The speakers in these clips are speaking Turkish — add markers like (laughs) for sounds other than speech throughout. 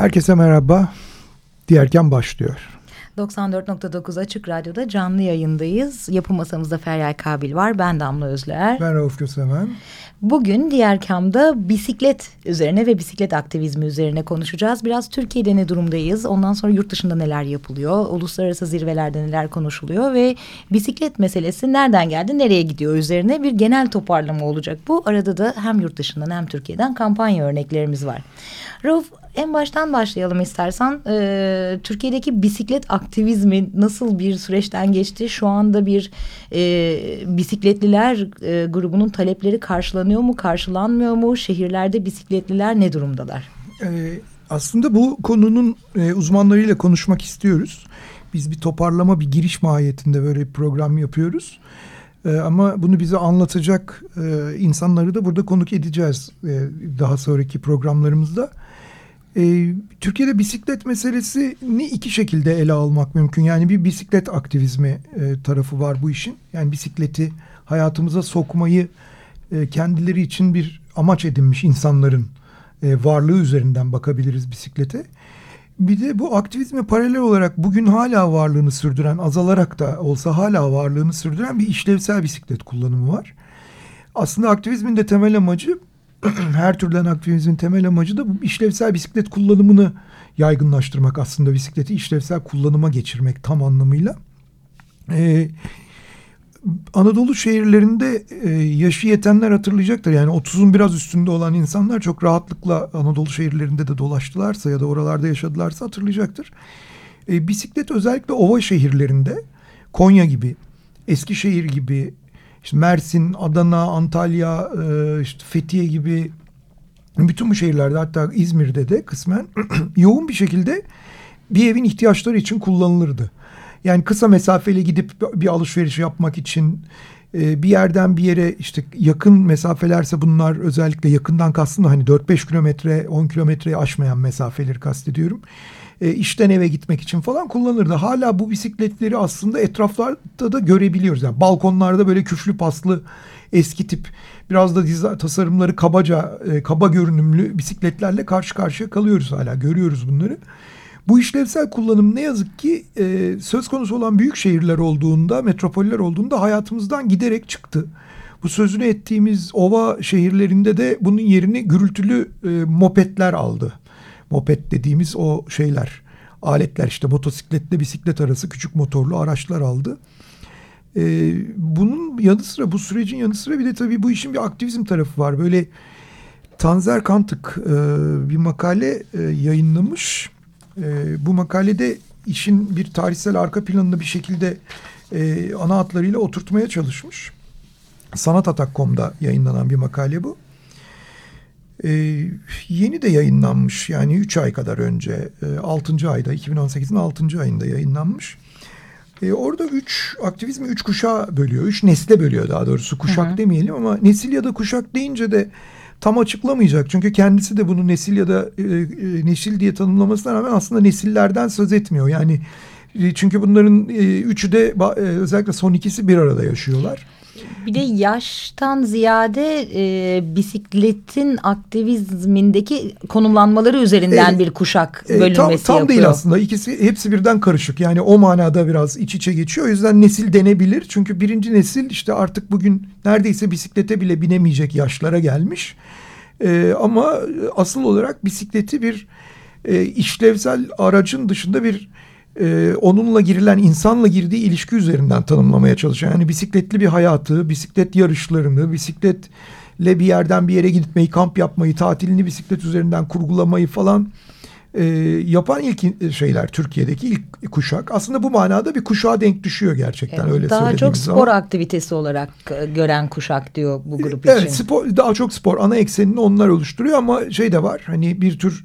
Herkese merhaba. Diğerken başlıyor. 94.9 Açık Radyo'da canlı yayındayız. Yapım masamızda Feryal Kabil var. Ben Damla Özler. Ben Rauf Kösemen. Bugün diğer kamda bisiklet üzerine ve bisiklet aktivizmi üzerine konuşacağız. Biraz Türkiye'de ne durumdayız? Ondan sonra yurt dışında neler yapılıyor? Uluslararası zirvelerde neler konuşuluyor? Ve bisiklet meselesi nereden geldi, nereye gidiyor üzerine bir genel toparlama olacak. Bu arada da hem yurt dışından hem Türkiye'den kampanya örneklerimiz var. Rauf en baştan başlayalım istersen. Ee, Türkiye'deki bisiklet aktivizmi nasıl bir süreçten geçti? Şu anda bir e, bisikletliler e, grubunun talepleri karşılanıyor mu, karşılanmıyor mu? Şehirlerde bisikletliler ne durumdalar? Ee, aslında bu konunun e, uzmanlarıyla konuşmak istiyoruz. Biz bir toparlama, bir giriş mahiyetinde böyle bir program yapıyoruz. Ee, ama bunu bize anlatacak e, insanları da burada konuk edeceğiz e, daha sonraki programlarımızda. E, Türkiye'de bisiklet meselesini iki şekilde ele almak mümkün. Yani bir bisiklet aktivizmi e, tarafı var bu işin. Yani bisikleti hayatımıza sokmayı e, kendileri için bir amaç edinmiş insanların e, varlığı üzerinden bakabiliriz bisiklete. Bir de bu aktivizme paralel olarak bugün hala varlığını sürdüren, azalarak da olsa hala varlığını sürdüren bir işlevsel bisiklet kullanımı var. Aslında aktivizmin de temel amacı (clears throat) her türden aktivizmin temel amacı da bu işlevsel bisiklet kullanımını yaygınlaştırmak aslında bisikleti işlevsel kullanıma geçirmek tam anlamıyla. Ee, Anadolu şehirlerinde e, yaşı yetenler hatırlayacaktır. Yani 30'un biraz üstünde olan insanlar çok rahatlıkla Anadolu şehirlerinde de dolaştılarsa ya da oralarda yaşadılarsa hatırlayacaktır. E, bisiklet özellikle ova şehirlerinde Konya gibi, Eskişehir gibi, işte Mersin, Adana, Antalya, e, işte Fethiye gibi bütün bu şehirlerde hatta İzmir'de de kısmen (clears throat) yoğun bir şekilde bir evin ihtiyaçları için kullanılırdı. Yani kısa mesafeli gidip bir alışveriş yapmak için e, bir yerden bir yere işte yakın mesafelerse bunlar özellikle yakından kastım da hani 4-5 kilometre 10 kilometreyi aşmayan mesafeleri kastediyorum e, işten eve gitmek için falan kullanırdı. Hala bu bisikletleri aslında etraflarda da görebiliyoruz. Yani balkonlarda böyle küflü paslı eski tip biraz da dizi, tasarımları kabaca e, kaba görünümlü bisikletlerle karşı karşıya kalıyoruz hala. Görüyoruz bunları. Bu işlevsel kullanım ne yazık ki e, söz konusu olan büyük şehirler olduğunda, metropoller olduğunda hayatımızdan giderek çıktı. Bu sözünü ettiğimiz ova şehirlerinde de bunun yerini gürültülü e, mopetler aldı moped dediğimiz o şeyler aletler işte motosikletle bisiklet arası küçük motorlu araçlar aldı. Ee, bunun yanı sıra bu sürecin yanı sıra bir de tabii bu işin bir aktivizm tarafı var. Böyle Tanzer Kantık e, bir makale e, yayınlamış. E, bu makalede işin bir tarihsel arka planını bir şekilde e, ana hatlarıyla oturtmaya çalışmış. Sanatatak.com'da yayınlanan bir makale bu. Ee, yeni de yayınlanmış yani 3 ay kadar önce e, 6. ayda 2018'in 6. ayında yayınlanmış. E, orada üç aktivizmi üç kuşağa bölüyor. Üç nesle bölüyor daha doğrusu. Kuşak hı hı. demeyelim ama nesil ya da kuşak deyince de tam açıklamayacak. Çünkü kendisi de bunu nesil ya da e, e, nesil diye tanımlamasına rağmen aslında nesillerden söz etmiyor. Yani e, çünkü bunların e, üçü de e, özellikle son ikisi bir arada yaşıyorlar. Bir de yaştan ziyade e, bisikletin aktivizmindeki konumlanmaları üzerinden e, bir kuşak bölünmesi e, tam, tam yapıyor. Tam değil aslında ikisi hepsi birden karışık yani o manada biraz iç içe geçiyor. O yüzden nesil denebilir çünkü birinci nesil işte artık bugün neredeyse bisiklete bile binemeyecek yaşlara gelmiş. E, ama asıl olarak bisikleti bir e, işlevsel aracın dışında bir e, onunla girilen insanla girdiği ilişki üzerinden tanımlamaya çalışıyor. Yani bisikletli bir hayatı, bisiklet yarışlarını, bisikletle bir yerden bir yere gitmeyi, kamp yapmayı, tatilini bisiklet üzerinden kurgulamayı falan e, yapan ilk şeyler Türkiye'deki ilk kuşak. Aslında bu manada bir kuşağa denk düşüyor gerçekten evet, öyle Daha çok spor zaman. aktivitesi olarak e, gören kuşak diyor bu grup evet, için. Evet spor, daha çok spor ana eksenini onlar oluşturuyor ama şey de var hani bir tür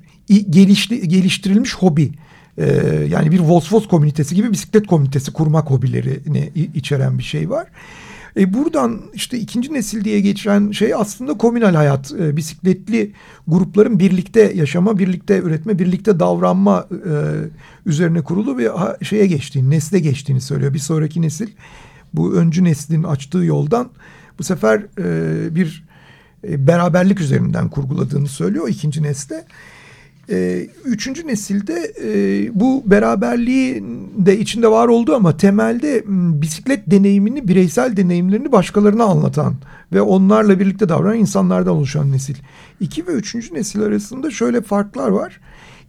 gelişti, geliştirilmiş hobi. Ee, yani bir Vosvos komünitesi gibi bisiklet komünitesi kurmak hobilerini içeren bir şey var. E buradan işte ikinci nesil diye geçen şey aslında komünal hayat. E, bisikletli grupların birlikte yaşama, birlikte üretme, birlikte davranma e, üzerine kurulu bir şeye geçtiğini, nesle geçtiğini söylüyor. Bir sonraki nesil bu öncü neslin açtığı yoldan bu sefer e, bir e, beraberlik üzerinden kurguladığını söylüyor ikinci nesle. E, üçüncü nesilde e, bu beraberliği de içinde var oldu ama temelde bisiklet deneyimini, bireysel deneyimlerini başkalarına anlatan ve onlarla birlikte davranan insanlardan oluşan nesil. İki ve üçüncü nesil arasında şöyle farklar var.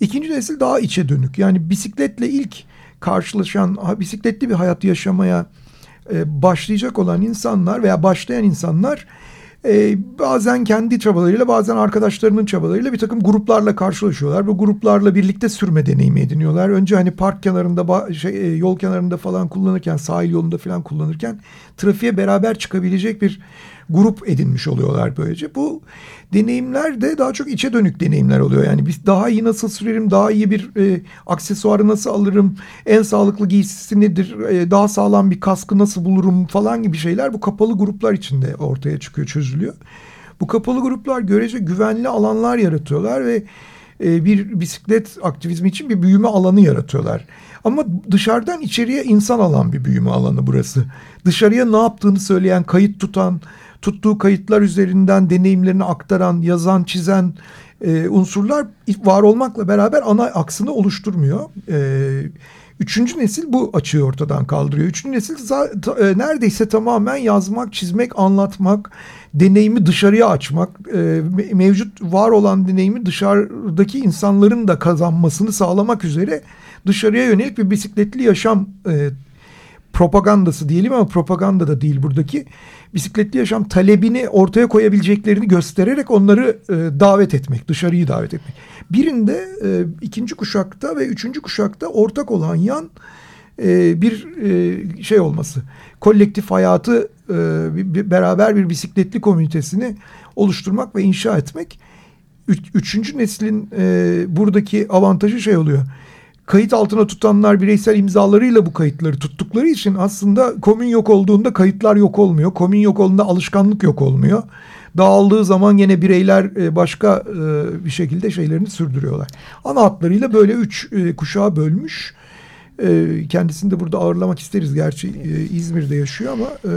İkinci nesil daha içe dönük. Yani bisikletle ilk karşılaşan, bisikletli bir hayat yaşamaya e, başlayacak olan insanlar veya başlayan insanlar e, bazen kendi çabalarıyla bazen arkadaşlarının çabalarıyla bir takım gruplarla karşılaşıyorlar. Bu gruplarla birlikte sürme deneyimi ediniyorlar. Önce hani park kenarında şey, e, yol kenarında falan kullanırken sahil yolunda falan kullanırken trafiğe beraber çıkabilecek bir grup edinmiş oluyorlar böylece. Bu deneyimler de daha çok içe dönük deneyimler oluyor. Yani biz daha iyi nasıl sürerim, daha iyi bir e, aksesuarı nasıl alırım, en sağlıklı giysisi nedir, e, daha sağlam bir kaskı nasıl bulurum falan gibi şeyler bu kapalı gruplar içinde ortaya çıkıyor, çözülüyor. Bu kapalı gruplar görece güvenli alanlar yaratıyorlar ve e, bir bisiklet aktivizmi için bir büyüme alanı yaratıyorlar. Ama dışarıdan içeriye insan alan bir büyüme alanı burası. Dışarıya ne yaptığını söyleyen, kayıt tutan, tuttuğu kayıtlar üzerinden deneyimlerini aktaran, yazan, çizen e, unsurlar var olmakla beraber ana aksını oluşturmuyor. E, üçüncü nesil bu açığı ortadan kaldırıyor. Üçüncü nesil e, neredeyse tamamen yazmak, çizmek, anlatmak, deneyimi dışarıya açmak, e, mevcut var olan deneyimi dışarıdaki insanların da kazanmasını sağlamak üzere dışarıya yönelik bir bisikletli yaşam e, propagandası diyelim ama propaganda da değil buradaki bisikletli yaşam talebini ortaya koyabileceklerini göstererek onları e, davet etmek, dışarıyı davet etmek. Birinde e, ikinci kuşakta ve üçüncü kuşakta ortak olan yan e, bir e, şey olması. Kolektif hayatı e, beraber bir bisikletli komünitesini oluşturmak ve inşa etmek. Üç, üçüncü neslin e, buradaki avantajı şey oluyor kayıt altına tutanlar bireysel imzalarıyla bu kayıtları tuttukları için aslında komün yok olduğunda kayıtlar yok olmuyor. Komün yok olduğunda alışkanlık yok olmuyor. Dağıldığı zaman yine bireyler e, başka e, bir şekilde şeylerini sürdürüyorlar. Ana hatlarıyla böyle üç e, kuşağa bölmüş. E, kendisini de burada ağırlamak isteriz. Gerçi e, İzmir'de yaşıyor ama e,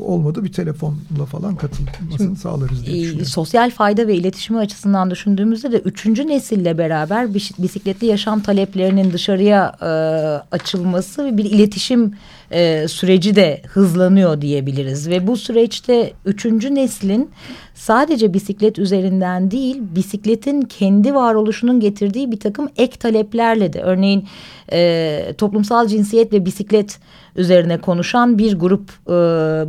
olmadı bir telefonla falan katılmasını Şimdi, sağlarız diye e, düşünüyorum. sosyal fayda ve iletişimi açısından düşündüğümüzde de üçüncü nesille beraber bisikletli yaşam taleplerinin dışarıya e, açılması ve bir iletişim e, süreci de hızlanıyor diyebiliriz. Ve bu süreçte üçüncü neslin sadece bisiklet üzerinden değil bisikletin kendi varoluşunun getirdiği bir takım ek taleplerle de örneğin e, toplumsal cinsiyet ve bisiklet üzerine konuşan bir grup e,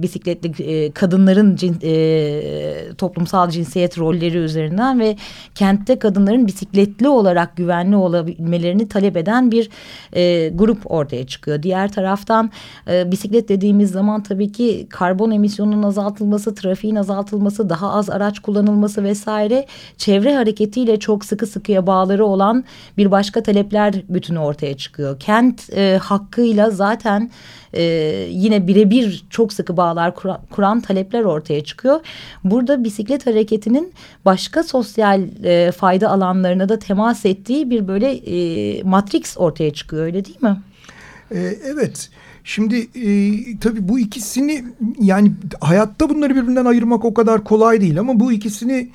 bisikletli e, kadınların cin, e, toplumsal cinsiyet rolleri üzerinden ve kentte kadınların bisikletli olarak güvenli olabilmelerini talep eden bir e, grup ortaya çıkıyor. Diğer taraftan e, bisiklet dediğimiz zaman tabii ki karbon emisyonunun azaltılması, trafiğin azaltılması, daha az araç kullanılması vesaire çevre hareketiyle çok sıkı sıkıya bağları olan bir başka talepler bütünü ortaya çıkıyor. Kent e, hakkıyla zaten e, yine birebir çok sıkı bağlar kuran, kuran talepler ortaya çıkıyor. Burada bisiklet hareketinin başka sosyal e, fayda alanlarına da temas ettiği bir böyle e, matrix ortaya çıkıyor öyle değil mi? E, evet. Şimdi e, tabii bu ikisini yani hayatta bunları birbirinden ayırmak o kadar kolay değil ama bu ikisini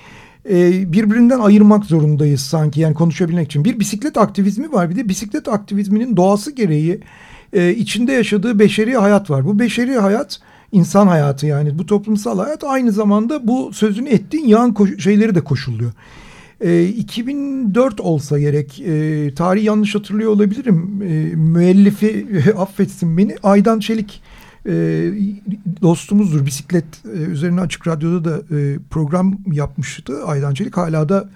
e, birbirinden ayırmak zorundayız sanki yani konuşabilmek için. Bir bisiklet aktivizmi var bir de bisiklet aktivizminin doğası gereği e, içinde yaşadığı beşeri hayat var. Bu beşeri hayat insan hayatı yani bu toplumsal hayat aynı zamanda bu sözünü ettiğin yan şeyleri de koşulluyor. E, 2004 olsa gerek e, tarih yanlış hatırlıyor olabilirim e, müellifi e, (laughs) affetsin beni Aydan Çelik e, dostumuzdur bisiklet e, üzerine açık radyoda da e, program yapmıştı Aydan Çelik hala da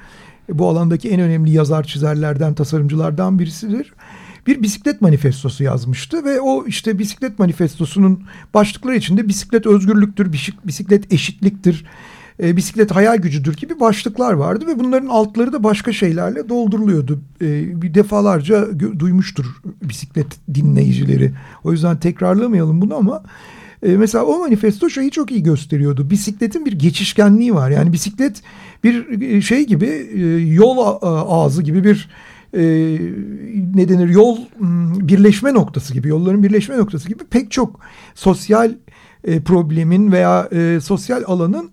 bu alandaki en önemli yazar çizerlerden, tasarımcılardan birisidir. Bir bisiklet manifestosu yazmıştı ve o işte bisiklet manifestosunun başlıkları içinde bisiklet özgürlüktür, bisiklet eşitliktir, e, bisiklet hayal gücüdür gibi başlıklar vardı ve bunların altları da başka şeylerle dolduruluyordu. E, bir defalarca duymuştur bisiklet dinleyicileri. O yüzden tekrarlamayalım bunu ama e, mesela o manifesto şeyi çok iyi gösteriyordu. Bisikletin bir geçişkenliği var. Yani bisiklet bir e, şey gibi e, yol ağzı gibi bir e, ne denir yol birleşme noktası gibi yolların birleşme noktası gibi pek çok sosyal e, problemin veya e, sosyal alanın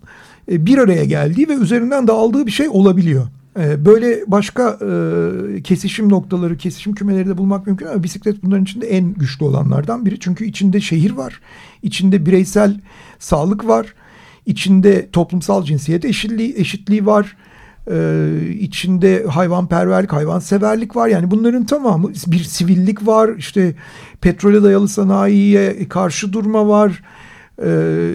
e, bir araya geldiği ve üzerinden dağıldığı bir şey olabiliyor. E, böyle başka e, kesişim noktaları, kesişim kümeleri de bulmak mümkün ama bisiklet bunların içinde en güçlü olanlardan biri. Çünkü içinde şehir var, içinde bireysel sağlık var, içinde toplumsal cinsiyet eşitliği, eşitliği var, içinde hayvanperverlik, hayvanseverlik var. Yani bunların tamamı bir sivillik var, işte petrole dayalı sanayiye karşı durma var, ee,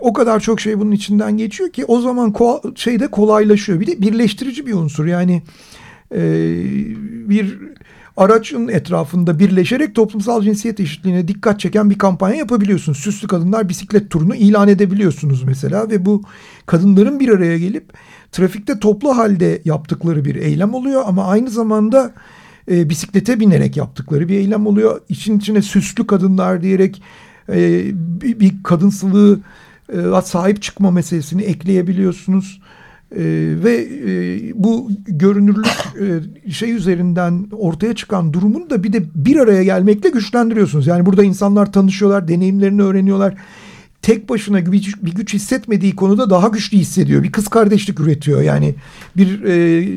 o kadar çok şey bunun içinden geçiyor ki o zaman ko şeyde kolaylaşıyor. Bir de birleştirici bir unsur yani e, bir aracın etrafında birleşerek toplumsal cinsiyet eşitliğine dikkat çeken bir kampanya yapabiliyorsunuz. Süslü kadınlar bisiklet turunu ilan edebiliyorsunuz mesela ve bu kadınların bir araya gelip trafikte toplu halde yaptıkları bir eylem oluyor ama aynı zamanda e, bisiklete binerek yaptıkları bir eylem oluyor. İçin içine süslü kadınlar diyerek e, bir, bir kadınsılığı e, sahip çıkma meselesini ekleyebiliyorsunuz. E, ve e, bu görünürlük e, şey üzerinden ortaya çıkan durumun da bir de bir araya gelmekle güçlendiriyorsunuz. Yani burada insanlar tanışıyorlar, deneyimlerini öğreniyorlar. Tek başına bir, bir güç hissetmediği konuda daha güçlü hissediyor. Bir kız kardeşlik üretiyor. Yani bir e,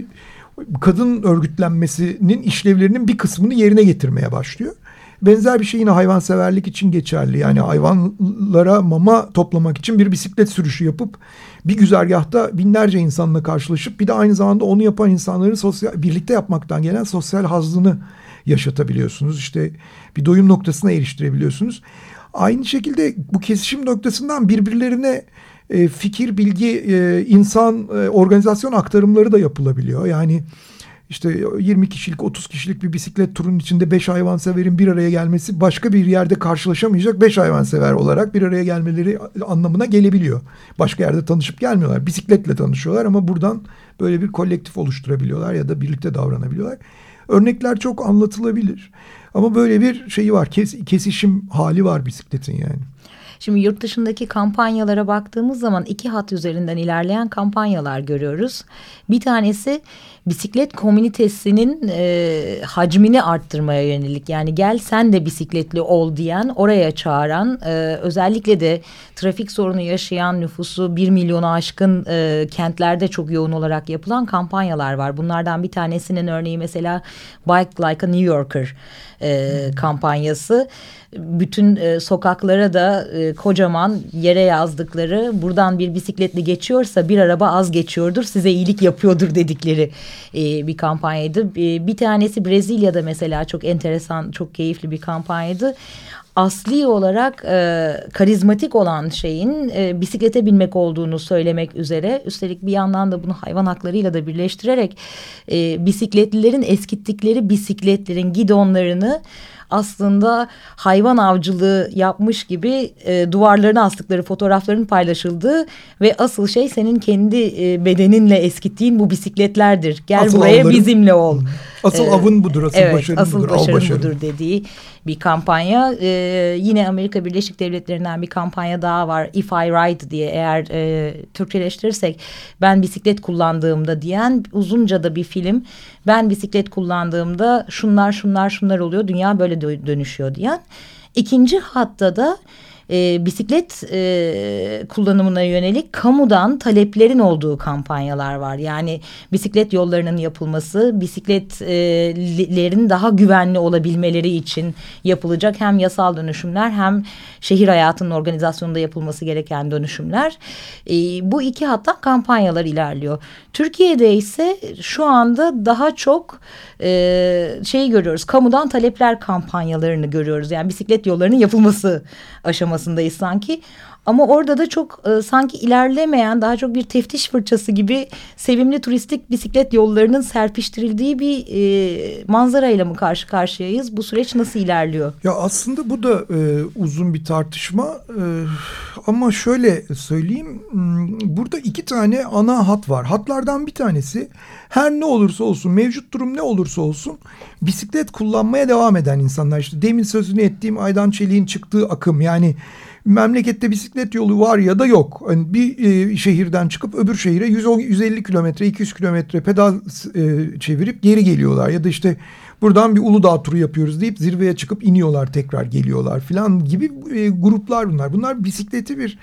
kadın örgütlenmesinin işlevlerinin bir kısmını yerine getirmeye başlıyor. Benzer bir şey yine hayvanseverlik için geçerli. Yani hayvanlara mama toplamak için bir bisiklet sürüşü yapıp bir güzergahta binlerce insanla karşılaşıp bir de aynı zamanda onu yapan insanların sosyal birlikte yapmaktan gelen sosyal hazını yaşatabiliyorsunuz. İşte bir doyum noktasına eriştirebiliyorsunuz. Aynı şekilde bu kesişim noktasından birbirlerine e, fikir, bilgi, e, insan, e, organizasyon aktarımları da yapılabiliyor. Yani işte 20 kişilik 30 kişilik bir bisiklet turunun içinde 5 hayvanseverin bir araya gelmesi başka bir yerde karşılaşamayacak 5 hayvansever olarak bir araya gelmeleri anlamına gelebiliyor. Başka yerde tanışıp gelmiyorlar. Bisikletle tanışıyorlar ama buradan böyle bir kolektif oluşturabiliyorlar ya da birlikte davranabiliyorlar. Örnekler çok anlatılabilir. Ama böyle bir şeyi var. Kes, kesişim hali var bisikletin yani. Şimdi yurt dışındaki kampanyalara baktığımız zaman iki hat üzerinden ilerleyen kampanyalar görüyoruz. Bir tanesi bisiklet komünitesinin e, hacmini arttırmaya yönelik. Yani gel sen de bisikletli ol diyen, oraya çağıran, e, özellikle de trafik sorunu yaşayan nüfusu bir milyonu aşkın e, kentlerde çok yoğun olarak yapılan kampanyalar var. Bunlardan bir tanesinin örneği mesela Bike Like a New Yorker e, kampanyası bütün e, sokaklara da e, kocaman yere yazdıkları buradan bir bisikletli geçiyorsa bir araba az geçiyordur size iyilik yapıyordur dedikleri e, bir kampanyaydı. E, bir tanesi Brezilya'da mesela çok enteresan çok keyifli bir kampanyaydı asli olarak e, karizmatik olan şeyin e, bisiklete binmek olduğunu söylemek üzere üstelik bir yandan da bunu hayvan haklarıyla da birleştirerek e, bisikletlilerin eskittikleri bisikletlerin gidonlarını aslında hayvan avcılığı yapmış gibi e, duvarlarına astıkları fotoğrafların paylaşıldığı ve asıl şey senin kendi e, bedeninle eskittiğin bu bisikletlerdir. Gel asıl buraya avların, bizimle ol. Asıl ee, avın budur, asıl evet, başarın asıl budur. Başarın başarın budur dediği bir kampanya. Ee, yine Amerika Birleşik Devletleri'nden bir kampanya daha var. If I Ride diye eğer e, Türkçeleştirirsek ben bisiklet kullandığımda diyen uzunca da bir film. Ben bisiklet kullandığımda şunlar şunlar şunlar oluyor dünya böyle dönüşüyor diyen. İkinci hatta da e, bisiklet e, kullanımına yönelik kamudan taleplerin olduğu kampanyalar var. Yani bisiklet yollarının yapılması, bisikletlerin daha güvenli olabilmeleri için yapılacak hem yasal dönüşümler hem şehir hayatının organizasyonunda yapılması gereken dönüşümler. E, bu iki hatta kampanyalar ilerliyor. Türkiye'de ise şu anda daha çok e, şeyi görüyoruz. Kamudan talepler kampanyalarını görüyoruz. Yani bisiklet yollarının yapılması aşaması aşamasındayız sanki. Ama orada da çok e, sanki ilerlemeyen daha çok bir teftiş fırçası gibi sevimli turistik bisiklet yollarının serpiştirildiği bir e, manzarayla mı karşı karşıyayız? Bu süreç nasıl ilerliyor? Ya aslında bu da e, uzun bir tartışma e, ama şöyle söyleyeyim hmm, burada iki tane ana hat var. Hatlardan bir tanesi her ne olursa olsun mevcut durum ne olursa olsun bisiklet kullanmaya devam eden insanlar. İşte demin sözünü ettiğim Aydan Çelik'in çıktığı akım yani memlekette bisiklet yolu var ya da yok. Yani bir e, şehirden çıkıp öbür şehire 100, 150 kilometre 200 kilometre pedal e, çevirip geri geliyorlar. Ya da işte buradan bir Uludağ turu yapıyoruz deyip zirveye çıkıp iniyorlar tekrar geliyorlar falan gibi e, gruplar bunlar. Bunlar bisikleti bir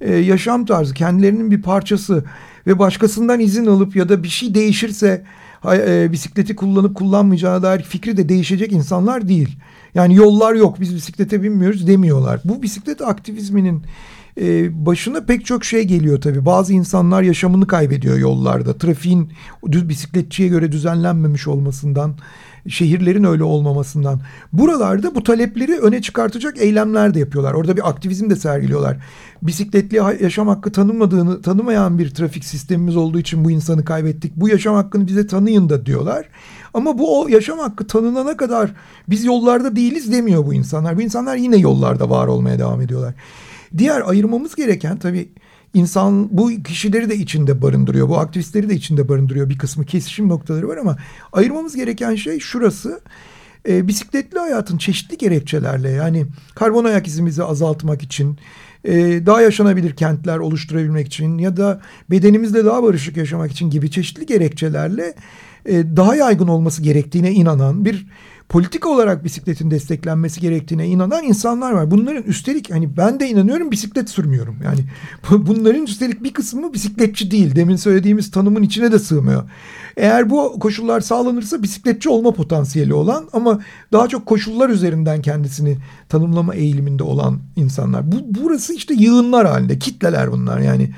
e, yaşam tarzı kendilerinin bir parçası ve başkasından izin alıp ya da bir şey değişirse e, bisikleti kullanıp kullanmayacağına dair fikri de değişecek insanlar değil. Yani yollar yok biz bisiklete binmiyoruz demiyorlar. Bu bisiklet aktivizminin e, başına pek çok şey geliyor tabii. Bazı insanlar yaşamını kaybediyor yollarda. Trafiğin bisikletçiye göre düzenlenmemiş olmasından, şehirlerin öyle olmamasından. Buralarda bu talepleri öne çıkartacak eylemler de yapıyorlar. Orada bir aktivizm de sergiliyorlar. Bisikletli yaşam hakkı tanımadığını tanımayan bir trafik sistemimiz olduğu için bu insanı kaybettik. Bu yaşam hakkını bize tanıyın da diyorlar. Ama bu o yaşam hakkı tanınana kadar biz yollarda değiliz demiyor bu insanlar. Bu insanlar yine yollarda var olmaya devam ediyorlar. Diğer ayırmamız gereken tabii insan bu kişileri de içinde barındırıyor. Bu aktivistleri de içinde barındırıyor. Bir kısmı kesişim noktaları var ama ayırmamız gereken şey şurası. E, bisikletli hayatın çeşitli gerekçelerle yani karbon ayak izimizi azaltmak için, e, daha yaşanabilir kentler oluşturabilmek için ya da bedenimizle daha barışık yaşamak için gibi çeşitli gerekçelerle e, daha yaygın olması gerektiğine inanan bir politik olarak bisikletin desteklenmesi gerektiğine inanan insanlar var. Bunların üstelik hani ben de inanıyorum bisiklet sürmüyorum. Yani bunların üstelik bir kısmı bisikletçi değil. Demin söylediğimiz tanımın içine de sığmıyor. Eğer bu koşullar sağlanırsa bisikletçi olma potansiyeli olan ama daha çok koşullar üzerinden kendisini tanımlama eğiliminde olan insanlar. Bu burası işte yığınlar halinde, kitleler bunlar yani.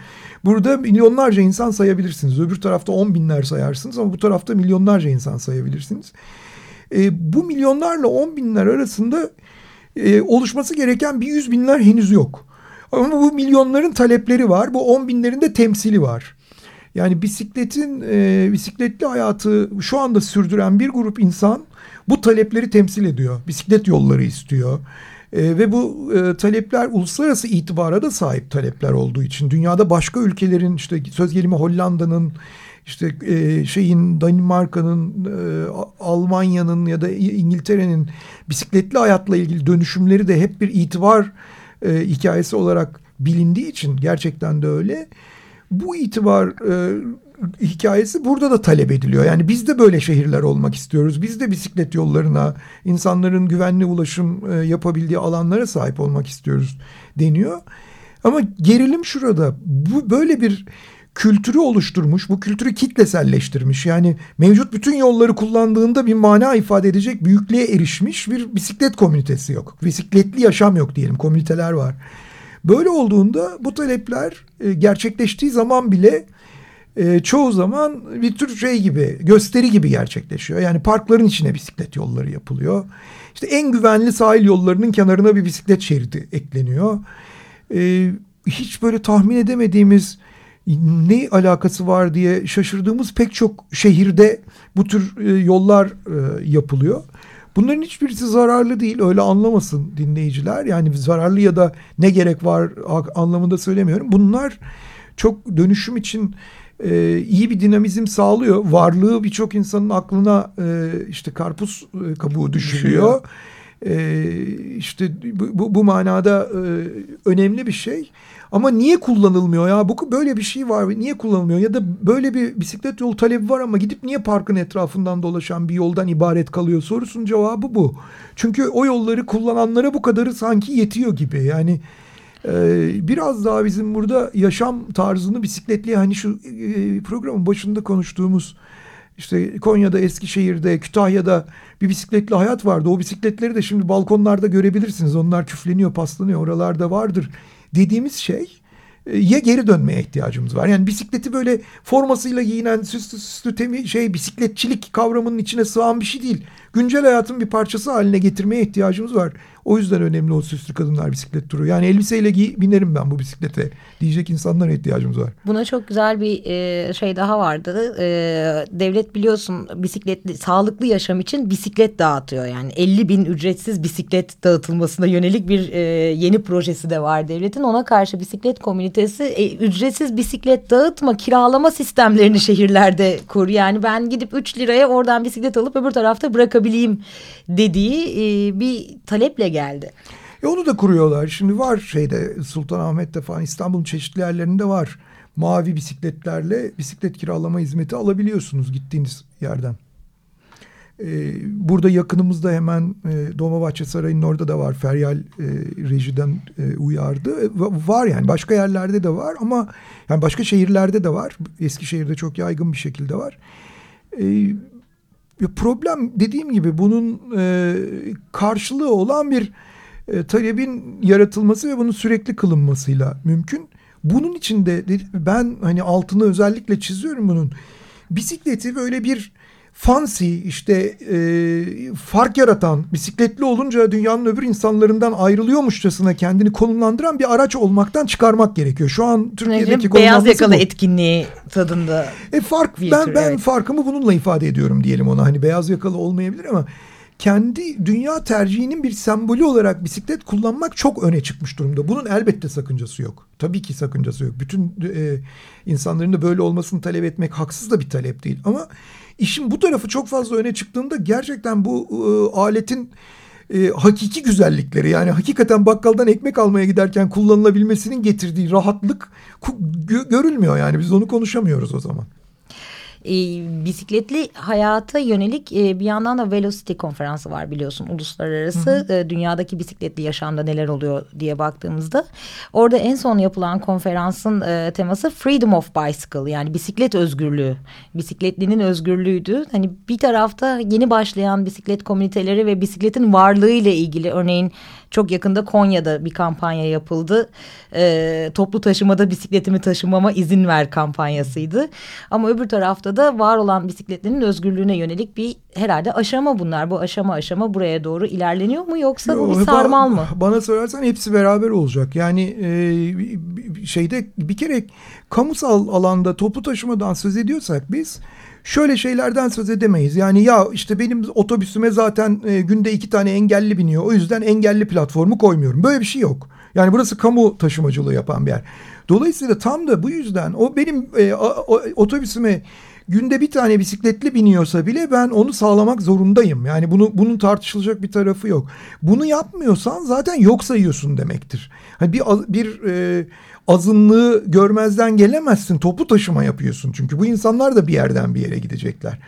Burada milyonlarca insan sayabilirsiniz. Öbür tarafta on binler sayarsınız ama bu tarafta milyonlarca insan sayabilirsiniz. E, bu milyonlarla on binler arasında e, oluşması gereken bir yüz binler henüz yok. Ama bu milyonların talepleri var. Bu on binlerin de temsili var. Yani bisikletin, e, bisikletli hayatı şu anda sürdüren bir grup insan bu talepleri temsil ediyor. Bisiklet yolları istiyor. E, ve bu e, talepler uluslararası itibara da sahip talepler olduğu için dünyada başka ülkelerin işte söz gelimi Hollanda'nın işte e, şeyin Danimarka'nın, e, Almanya'nın ya da İngiltere'nin bisikletli hayatla ilgili dönüşümleri de hep bir itibar e, hikayesi olarak bilindiği için gerçekten de öyle. Bu itibar e, hikayesi burada da talep ediliyor. Yani biz de böyle şehirler olmak istiyoruz. Biz de bisiklet yollarına, insanların güvenli ulaşım e, yapabildiği alanlara sahip olmak istiyoruz deniyor. Ama gerilim şurada. Bu böyle bir kültürü oluşturmuş, bu kültürü kitleselleştirmiş. Yani mevcut bütün yolları kullandığında bir mana ifade edecek büyüklüğe erişmiş bir bisiklet komünitesi yok. Bisikletli yaşam yok diyelim, komüniteler var. Böyle olduğunda bu talepler e, gerçekleştiği zaman bile e, çoğu zaman bir tür şey gibi, gösteri gibi gerçekleşiyor. Yani parkların içine bisiklet yolları yapılıyor. İşte en güvenli sahil yollarının kenarına bir bisiklet şeridi ekleniyor. E, hiç böyle tahmin edemediğimiz ne alakası var diye şaşırdığımız pek çok şehirde bu tür e, yollar e, yapılıyor. Bunların hiçbirisi zararlı değil öyle anlamasın dinleyiciler. Yani zararlı ya da ne gerek var anlamında söylemiyorum. Bunlar çok dönüşüm için e, iyi bir dinamizm sağlıyor. Varlığı birçok insanın aklına e, işte karpuz e, kabuğu düşürüyor. E, işte bu, bu, manada e, önemli bir şey. Ama niye kullanılmıyor ya? Bu böyle bir şey var. Niye kullanılmıyor? Ya da böyle bir bisiklet yolu talebi var ama gidip niye parkın etrafından dolaşan bir yoldan ibaret kalıyor? Sorusunun cevabı bu. Çünkü o yolları kullananlara bu kadarı sanki yetiyor gibi. Yani e, biraz daha bizim burada yaşam tarzını bisikletli hani şu e, programın başında konuştuğumuz işte Konya'da, Eskişehir'de, Kütahya'da bir bisikletli hayat vardı. O bisikletleri de şimdi balkonlarda görebilirsiniz. Onlar küfleniyor, paslanıyor. Oralarda vardır dediğimiz şey e, ya geri dönmeye ihtiyacımız var. Yani bisikleti böyle formasıyla giyinen süslü süslü temi, şey bisikletçilik kavramının içine sığan bir şey değil. Güncel hayatın bir parçası haline getirmeye ihtiyacımız var. O yüzden önemli o süslü kadınlar bisiklet turu. Yani elbiseyle giy, binerim ben bu bisiklete diyecek insanlara ihtiyacımız var. Buna çok güzel bir e, şey daha vardı. E, devlet biliyorsun bisikletli sağlıklı yaşam için bisiklet dağıtıyor. Yani 50 bin ücretsiz bisiklet dağıtılmasına yönelik bir e, yeni projesi de var devletin. Ona karşı bisiklet komünitesi e, ücretsiz bisiklet dağıtma kiralama sistemlerini şehirlerde kur. Yani ben gidip 3 liraya oradan bisiklet alıp öbür tarafta bırakabileyim dediği e, bir taleple geldi. E onu da kuruyorlar. Şimdi var şeyde Sultanahmet'te falan İstanbul'un çeşitli yerlerinde var. Mavi bisikletlerle bisiklet kiralama hizmeti alabiliyorsunuz gittiğiniz yerden. Ee, burada yakınımızda hemen e, Dolmabahçe Sarayı'nın orada da var. Feryal e, rejiden e, uyardı. E, var yani başka yerlerde de var ama yani başka şehirlerde de var. Eskişehir'de çok yaygın bir şekilde var. E, problem dediğim gibi bunun e, karşılığı olan bir e, talebin yaratılması ve bunun sürekli kılınmasıyla mümkün. Bunun için de ben hani altını özellikle çiziyorum bunun. Bisikleti böyle bir fancy işte e, fark yaratan bisikletli olunca dünyanın öbür insanlarından ayrılıyormuşçasına kendini konumlandıran bir araç olmaktan çıkarmak gerekiyor. Şu an Türkiye'deki beyaz yakalı bu. etkinliği tadında. E fark ben tür, ben evet. farkımı bununla ifade ediyorum diyelim ona. Hani beyaz yakalı olmayabilir ama kendi dünya tercihinin bir sembolü olarak bisiklet kullanmak çok öne çıkmış durumda. Bunun elbette sakıncası yok. Tabii ki sakıncası yok. Bütün e, insanların da böyle olmasını talep etmek haksız da bir talep değil. Ama işin bu tarafı çok fazla öne çıktığında gerçekten bu e, aletin e, hakiki güzellikleri yani hakikaten bakkaldan ekmek almaya giderken kullanılabilmesinin getirdiği rahatlık görülmüyor yani. Biz onu konuşamıyoruz o zaman e, bisikletli hayata yönelik e, bir yandan da Velocity konferansı var biliyorsun uluslararası. Hı hı. E, dünyadaki bisikletli yaşamda neler oluyor diye baktığımızda. Orada en son yapılan konferansın e, teması Freedom of Bicycle yani bisiklet özgürlüğü. Bisikletlinin özgürlüğüydü. Hani bir tarafta yeni başlayan bisiklet komüniteleri ve bisikletin varlığı ile ilgili örneğin çok yakında Konya'da bir kampanya yapıldı. E, toplu taşımada bisikletimi taşımama izin ver kampanyasıydı. Ama öbür tarafta da var olan bisikletlerin özgürlüğüne yönelik bir herhalde aşama bunlar. Bu aşama aşama buraya doğru ilerleniyor mu yoksa Yo, bu bir sarmal mı? Bana sorarsan hepsi beraber olacak. Yani e, şeyde bir kere kamusal alanda toplu taşımadan söz ediyorsak biz şöyle şeylerden söz edemeyiz. Yani ya işte benim otobüsüme zaten e, günde iki tane engelli biniyor. O yüzden engelli platformu koymuyorum. Böyle bir şey yok. Yani burası kamu taşımacılığı yapan bir yer. Dolayısıyla tam da bu yüzden o benim e, o, otobüsüme günde bir tane bisikletli biniyorsa bile ben onu sağlamak zorundayım. Yani bunu bunun tartışılacak bir tarafı yok. Bunu yapmıyorsan zaten yok sayıyorsun demektir. Hani bir bir e, azınlığı görmezden gelemezsin. Topu taşıma yapıyorsun çünkü bu insanlar da bir yerden bir yere gidecekler.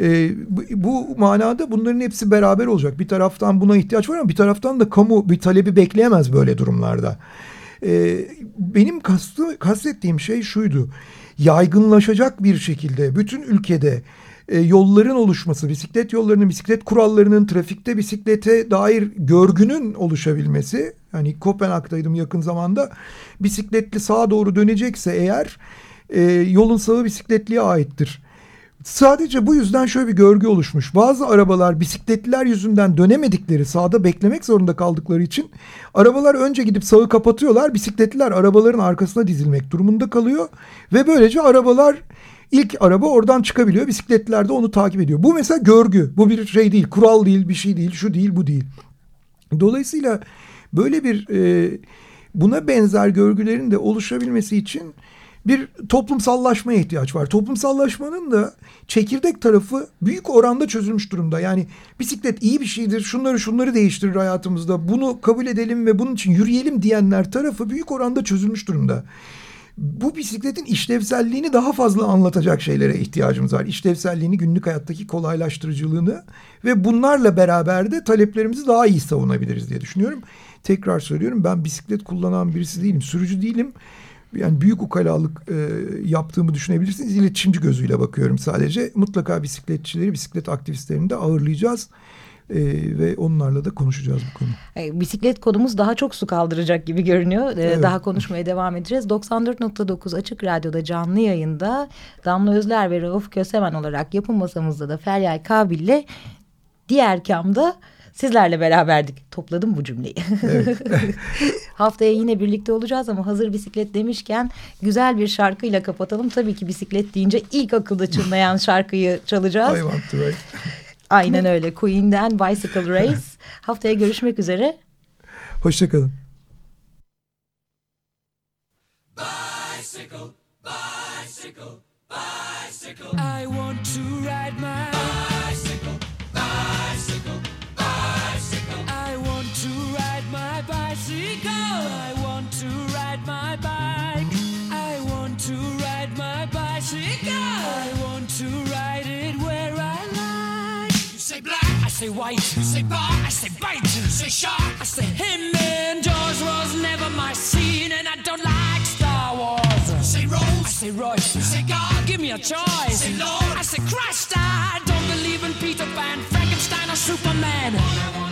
E, bu, bu manada bunların hepsi beraber olacak. Bir taraftan buna ihtiyaç var ama bir taraftan da kamu bir talebi bekleyemez böyle durumlarda. E, benim kastı, kastettiğim şey şuydu. Yaygınlaşacak bir şekilde bütün ülkede e, yolların oluşması, bisiklet yollarının, bisiklet kurallarının, trafikte bisiklete dair görgünün oluşabilmesi. Hani Kopenhag'daydım yakın zamanda. Bisikletli sağa doğru dönecekse eğer e, yolun sağı bisikletliye aittir. Sadece bu yüzden şöyle bir görgü oluşmuş. Bazı arabalar bisikletliler yüzünden dönemedikleri sağda beklemek zorunda kaldıkları için arabalar önce gidip sağı kapatıyorlar. Bisikletliler arabaların arkasına dizilmek durumunda kalıyor ve böylece arabalar İlk araba oradan çıkabiliyor. Bisikletliler de onu takip ediyor. Bu mesela görgü. Bu bir şey değil. Kural değil, bir şey değil, şu değil, bu değil. Dolayısıyla böyle bir e, buna benzer görgülerin de oluşabilmesi için bir toplumsallaşmaya ihtiyaç var. Toplumsallaşmanın da çekirdek tarafı büyük oranda çözülmüş durumda. Yani bisiklet iyi bir şeydir, şunları şunları değiştirir hayatımızda. Bunu kabul edelim ve bunun için yürüyelim diyenler tarafı büyük oranda çözülmüş durumda bu bisikletin işlevselliğini daha fazla anlatacak şeylere ihtiyacımız var. İşlevselliğini, günlük hayattaki kolaylaştırıcılığını ve bunlarla beraber de taleplerimizi daha iyi savunabiliriz diye düşünüyorum. Tekrar söylüyorum ben bisiklet kullanan birisi değilim, sürücü değilim. Yani büyük ukalalık e, yaptığımı düşünebilirsiniz. İletişimci gözüyle bakıyorum sadece. Mutlaka bisikletçileri, bisiklet aktivistlerini de ağırlayacağız. Ee, ve onlarla da konuşacağız bu konu. E, bisiklet konumuz daha çok su kaldıracak gibi görünüyor. Ee, evet. Daha konuşmaya devam edeceğiz. 94.9 Açık Radyo'da canlı yayında Damla Özler ve Rauf Kösemen olarak yapım masamızda da Feryal Kabil'le diğer kamda sizlerle beraberdik. Topladım bu cümleyi. Evet. (laughs) Haftaya yine birlikte olacağız ama hazır bisiklet demişken güzel bir şarkıyla kapatalım. Tabii ki bisiklet deyince ilk akılda çınlayan (laughs) şarkıyı çalacağız. I want to ride. Aynen öyle. Queen'den Bicycle Race. Haftaya görüşmek üzere. Hoşçakalın. Bicycle, bicycle, bicycle. I want to ride my bicycle. I want to ride it where I like. You say black, I say white. You say bar, I say bite. You say shark, I say him. And Jaws was never my scene, and I don't like Star Wars. You Say Rose, I say Royce, say God, give me a choice. You Say Lord, I say Christ, I don't believe in Peter Pan, Frankenstein, or Superman. All I wanna